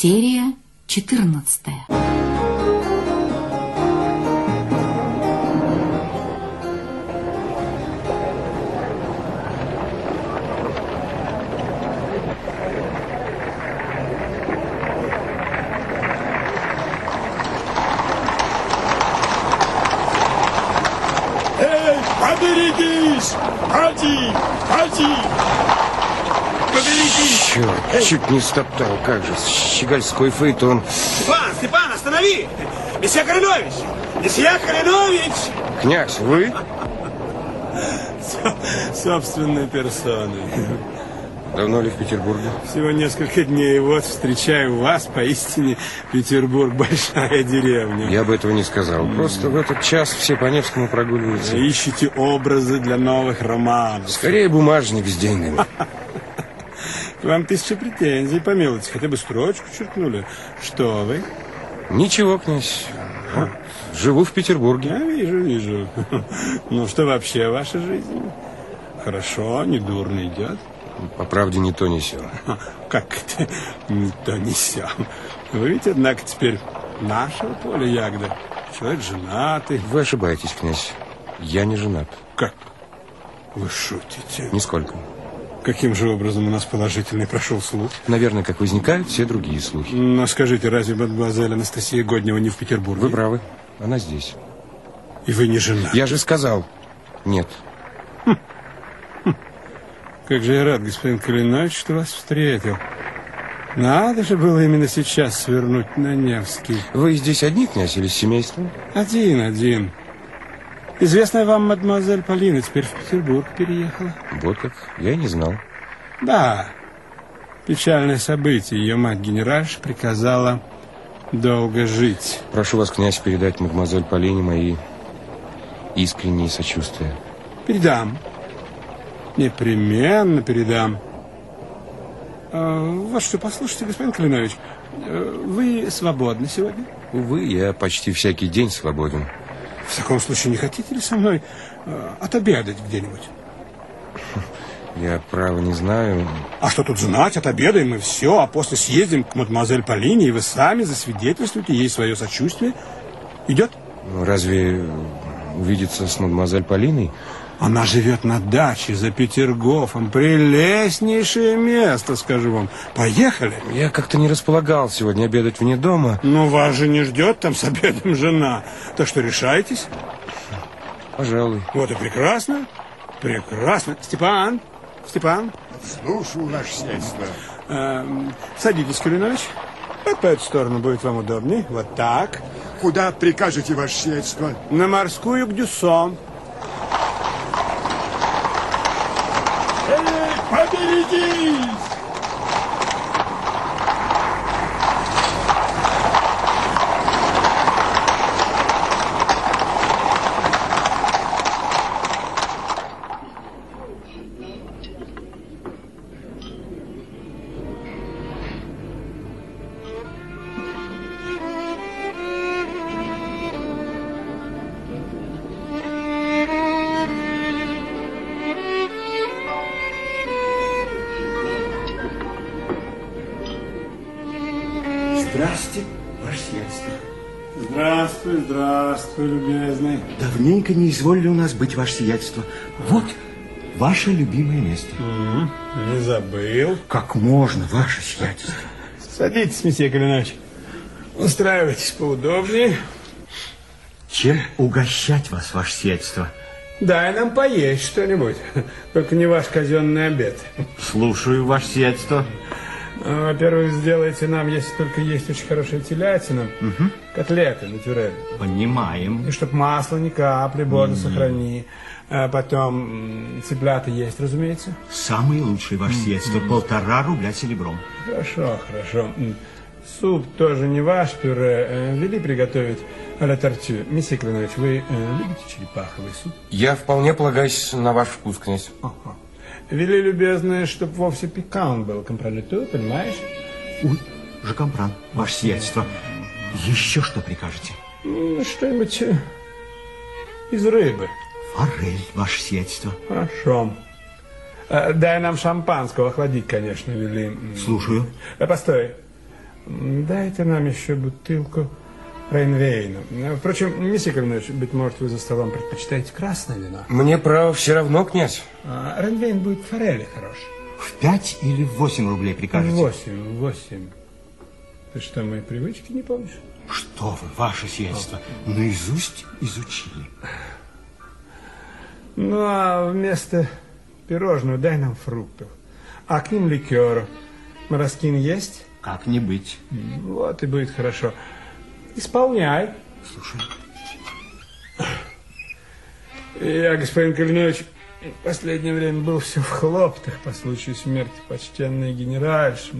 Серия 14. Эй, поберегись! Ходи, ходи! Поберегись! Черт, чуть не стоптал, как же, щегольской фаэтон. Степан, Степан, останови! Месье Калинович! Месье Калинович! Князь, вы? Собственной персоной. Давно ли в Петербурге? Всего несколько дней, и вот встречаю вас, поистине Петербург большая деревня. Я бы этого не сказал. Просто в этот час все по Невскому прогуливаются. Ищите образы для новых романов. Скорее бумажник с деньгами. К вам тысяча претензий, помилуйте, хотя бы строчку черкнули. Что вы? Ничего, князь. Вот, Живу в Петербурге. Я вижу, вижу. Ну, что вообще ваша жизнь? Хорошо, недурно идет. По правде, ни то, ни сё. Как это не то не сё? Вы ведь, однако, теперь нашего поля ягода. Человек женатый. Вы ошибаетесь, князь. Я не женат. Как? Вы шутите? Нисколько. Каким же образом у нас положительный прошел слух? Наверное, как возникают все другие слухи. Но скажите, разве мадемуазель Анастасия Годнева не в Петербурге? Вы правы. Она здесь. И вы не жена? Я же сказал. Нет. Как же я рад, господин Калинович, что вас встретил. Надо же было именно сейчас свернуть на Невский. Вы здесь одни, князь, или с семейством? Один, один. Известная вам мадемуазель Полина теперь в Петербург переехала. Вот как. Я и не знал. Да, печальное событие. Ее мать-генеральш приказала долго жить. Прошу вас, князь, передать мадемуазель Полине мои искренние сочувствия. Передам. Непременно передам. А, вот что, послушайте, господин Калинович, э, вы свободны сегодня? Увы, я почти всякий день свободен. В таком случае, не хотите ли со мной э, отобедать где-нибудь? Я, право, не знаю. А что тут знать, отобедаем и все, а после съездим к мадемуазель Полине, и вы сами засвидетельствуете ей свое сочувствие. Идет? Ну, разве увидеться с мадемуазель Полиной? Она живет на даче за Петергофом. Прелестнейшее место, скажу вам. Поехали? Я как-то не располагал сегодня обедать вне дома. Ну, вас же не ждет там с обедом жена. Так что решайтесь. Пожалуй. Вот и прекрасно. Прекрасно. Степан, Степан, Слушаю, ваше сиятельство. эм, садитесь, Калинович. Вот по эту сторону будет вам удобнее. Вот так. Куда прикажете, ваше сиятельство? На морскую к Дюсон. Эй, поберегись! Сиятельство. Здравствуй, здравствуй, любезный. Давненько не изволили у нас быть, ваше сиятельство. Вот ваше любимое место. Не забыл. Как можно, ваше сиятельство? Садитесь, месье Калинович. Устраивайтесь поудобнее. Чем угощать вас, ваше сиятельство? Дай нам поесть что-нибудь. Только не ваш казенный обед. Слушаю, ваше сиятельство. А, Во-первых, сделайте нам, если только есть очень хорошая телятина, котлеты натюрель. Понимаем. И чтоб масла ни капли, Боже, сохрани. А потом цыплята есть, разумеется. Самый лучший, ваше сиятельство. Полтора рубля серебром. Хорошо, хорошо. Суп тоже не ваш, пюре. Э, Вели приготовить а-ля тортю. Месье Клинович, вы э, любите черепаховый суп? Я вполне полагаюсь на ваш вкус, князь. Ага. Вели, любезные, чтоб вовсе пикант был, компролиту, понимаешь? Ой, Жакомпран, ваше сиятельство. Еще что прикажете? М, Что-нибудь э, из рыбы. Форель, ваше сиятельство. Хорошо. Э, Дай нам шампанского, охладить, конечно, вели. Слушаю. Э, Постой. Дайте нам еще бутылку Рейнвейна. Э, Впрочем, месье Калинович, быть может, вы за столом предпочитаете красное вино? Мне, право, все равно, князь. А Рейнвейн будет форели хорош. В пять или в восемь рублей прикажете? Восемь, восемь. Ты что, мои привычки не помнишь? Что вы, ваше сиятельство, наизусть изучили. Ну, а вместо пирожного дай нам фруктов. А к ним ликер. Мороскин есть? Как не быть? Вот и будет хорошо. Исполняй. Слушай, Я, господин Калинович, в последнее время был все в хлоптах по случаю смерти почтенной генеральши.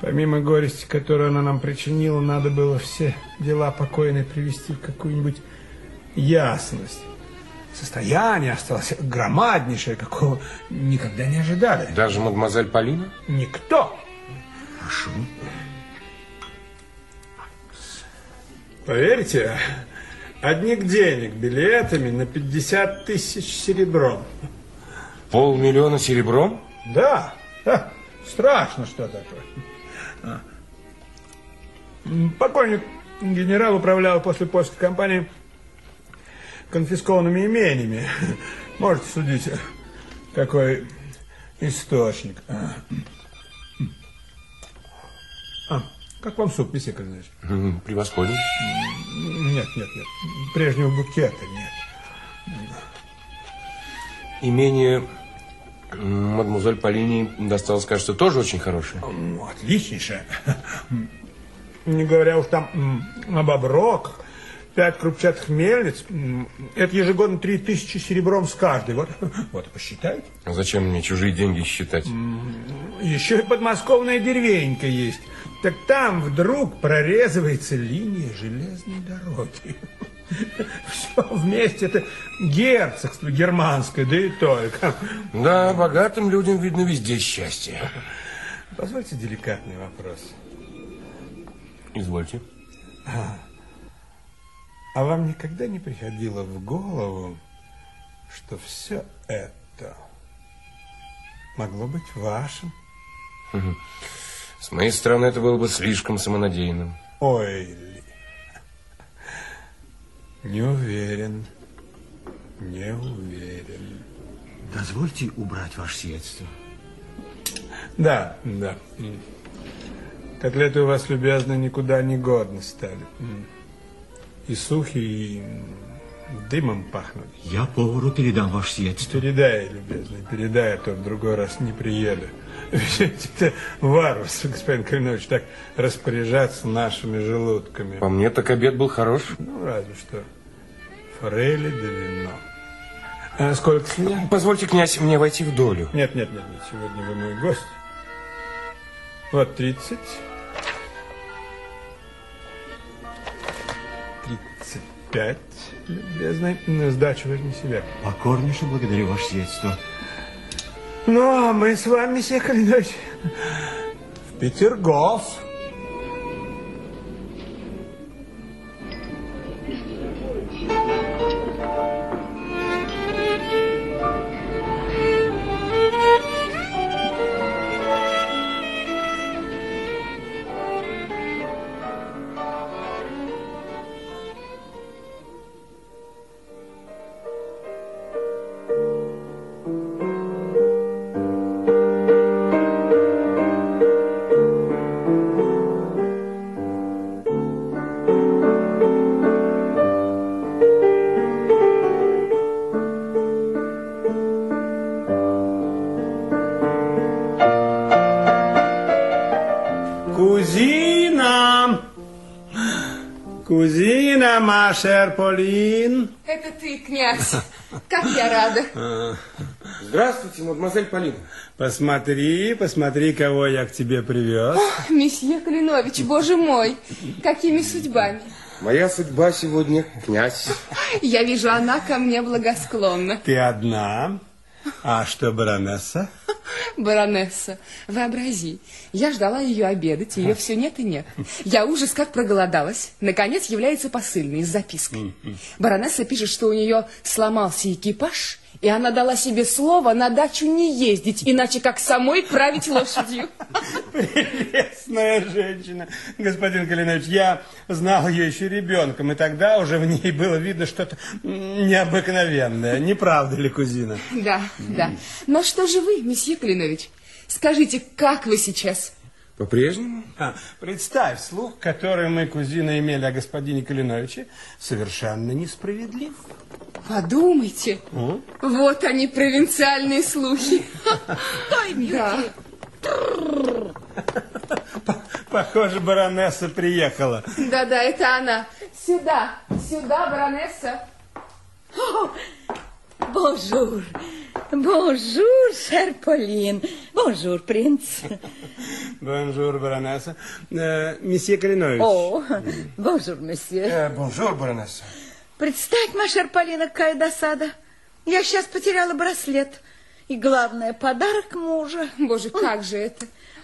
Помимо горести, которую она нам причинила, надо было все дела покойной привести в какую-нибудь ясность. Состояние осталось громаднейшее, какого никогда не ожидали. Даже мадемуазель Полина? Никто. прошу. Поверьте, одних денег билетами на 50 тысяч серебром. Полмиллиона серебром? Да, ха, страшно, что такое. А. Покойник генерал управлял после польской кампании конфискованными имениями. Можете судить, какой источник. А. Как вам суп, месье Калинович? М, Превосходно. Нет, нет, нет. Прежнего букета нет. Имение мадемуазель Полини досталось, кажется, тоже очень хорошее. Ну, отличнейшее. Не говоря уж там об оброках. Пять крупчатых мельниц. Это ежегодно три тысячи серебром с каждой. Вот, вот посчитайте. А Зачем мне чужие деньги считать? Еще и подмосковная деревенька есть. Так там вдруг прорезывается линия железной дороги. Все вместе это герцогство германское, да и только. Да, богатым людям, видно, везде счастье. Позвольте деликатный вопрос. Извольте. А вам никогда не приходило в голову, что все это могло быть вашим? С моей стороны, это было бы слишком самонадеянным. Ой, Ли. Не уверен. Не уверен. Дозвольте убрать ваше сиятельство. Да, да. Котлеты у вас, любезно, никуда не годны стали. И сухи, и дымом пахнут. Я повару передам ваше сиятельство. Передай, любезный, передай, а то в другой раз не приеду. Ведь это варварство, господин Калинович, так распоряжаться нашими желудками. По мне, так обед был хорош. Ну, разве что форели да вино. А сколько с меня? Позвольте, князь, мне войти в долю. Нет, нет, нет, нет, сегодня вы мой гость. Вот 30. 35, любезный. Сдачу возьми себе. Покорнейше благодарю ваше сиятельство. Ну, а мы с вами, месье Калинович, в Петергоф. Кузина! Кузина, Машер Полин. Это ты, князь. Как я рада. Здравствуйте, мадемуазель Полина. Посмотри, посмотри, кого я к тебе привез. Месье Калинович, боже мой, какими судьбами. Моя судьба сегодня князь. Я вижу, она ко мне благосклонна. Ты одна? А что, баронесса? Баронесса, вообрази, я ждала ее обедать, ее все нет и нет. Я ужас как проголодалась. Наконец является посыльный с запиской. Баронесса пишет, что у нее сломался экипаж, И она дала себе слово на дачу не ездить, иначе как самой править лошадью. Прелестная женщина, господин Калинович. Я знал ее еще ребенком, и тогда уже в ней было видно что-то необыкновенное. Не правда ли, кузина? Да, да. Но что же вы, месье Клинович? Скажите, как вы сейчас? По-прежнему? А, представь, слух, который мы, кузина, имели о господине Калиновиче, совершенно несправедлив. Подумайте. Вот они, провинциальные слухи. Да. Похоже, баронесса приехала. Да-да, это она. Сюда, сюда, баронесса. Bonjour. Bonjour, chère Pauline. Bonjour, принц. Bonjour, баронесса. Э, месье Калинович. О, bonjour, месье. Bonjour, баронесса. Представь, моя chère Полина, какая досада. Я сейчас потеряла браслет. И главное, подарок мужа. Боже, как же это?